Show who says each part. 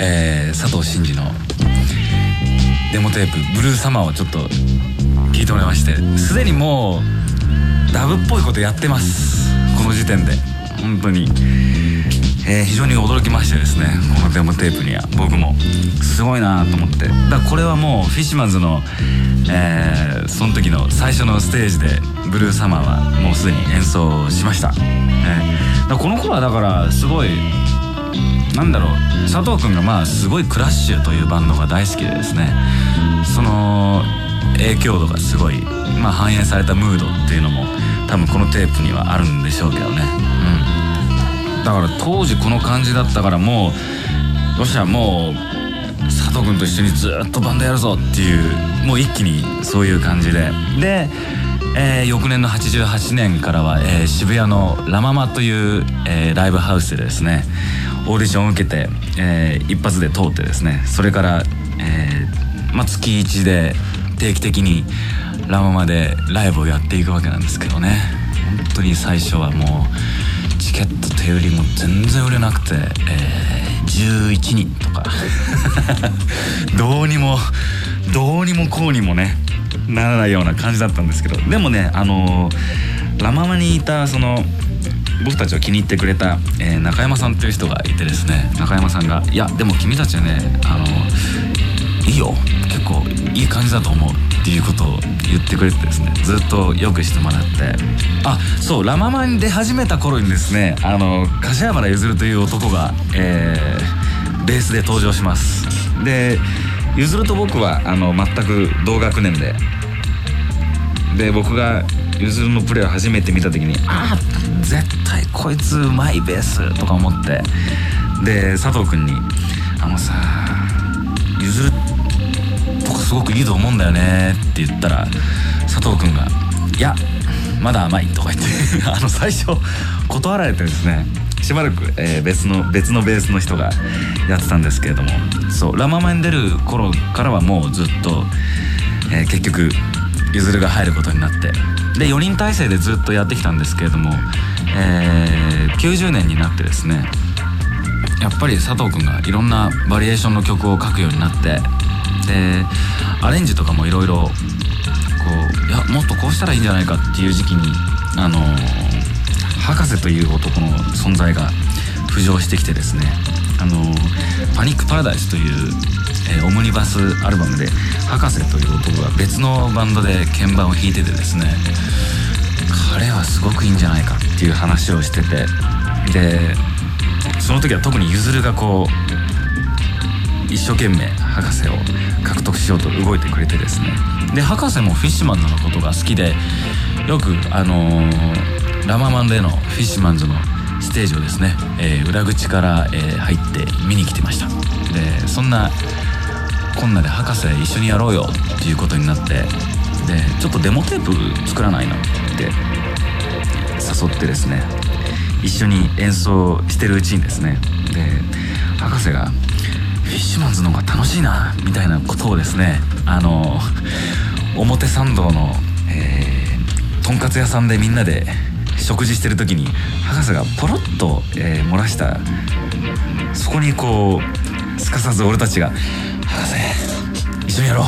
Speaker 1: えー、佐藤真二のデモテープ「ブルーサマー」をちょっと聞いてもらいましてすでにもうダブっぽいことやってます。この時点で。本当に、えー、非常に驚きましてですねこのデモテープには。僕も。すごいなと思って。だからこれはもうフィッシュマンズの、えー、その時の最初のステージで「ブルーサマー」はもうすでに演奏しました、えー、この頃はだからすごいなんだろう佐藤君がまあすごいクラッシュというバンドが大好きでですね。その影響度がすごい、まあ、反映されたムードっていうのも多分このテープにはあるんでしょうけどね。うん。だから当時この感じだったからもうよっしゃもう佐藤君と一緒にずっとバンドやるぞっていうもう一気にそういう感じで。で、えー、翌年の88年からは、えー、渋谷のラママという、えー、ライブハウスでですねオーディションを受けて、えー、一発で通ってですねそれから、えーまあ、月1で定期的にラママでライブをやっていくわけなんですけどね。本当に最初はもうチケット手売りも全然売れなくて、えー、11人とか。どうにもどうにもこうにもねならないような感じだったんですけど。でもねあのー、ラママにいたその僕たちを気に入ってくれた、えー、中山さんという人がいてですね中山さんが「いやでも君たちはねあのいいよ。結構いい感じだと思う」っていうことを言ってくれてですねずっとよくしてもらって。あそうラ・ママに出始めた頃にですねあの柏原譲という男が、えー、ベースで登場します。で譲と僕はあの全く同学年で。で僕がゆずるのプレーを初めて見た時にああ絶対こいつうまいベースとか思って。で佐藤君に「あのさゆずるとかすごくいいと思うんだよね」って言ったら佐藤君が「いやまだ甘い」とか言って あの最初断られてですねしばらく、えー、別の別のベースの人がやってたんですけれどもそうラ・ママに出る頃からはもうずっと、えー、結局ゆずるが入ることになってで4人体制でずっとやってきたんですけれども、えー、90年になってですねやっぱり佐藤君がいろんなバリエーションの曲を書くようになってでアレンジとかもいろいろこういやもっとこうしたらいいんじゃないかっていう時期にあの博士という男の存在が浮上してきてですねあのパニックパラダイスというえー、オムニバスアルバムで博士という男が別のバンドで鍵盤を弾いててですね彼はすごくいいんじゃないかっていう話をしててでその時は特にゆずるがこう一生懸命博士を獲得しようと動いてくれてですね。で博士もフィッシュマンズのことが好きでよくあのー、ラママンでのフィッシュマンズのステージをですね、えー、裏口から、えー、入って見に来てました。でそんなこんなで博士一緒にやろうよっていうことになってでちょっとデモテープ作らないのって誘ってですね一緒に演奏してるうちにですねで博士が「フィッシュマンズの方が楽しいな」みたいなことをですねあの表参道の、えー、とんかつ屋さんでみんなで食事してる時に博士がポロッと、えー、漏らした。そこにこうすかさず俺たちが「博士一緒にやろう。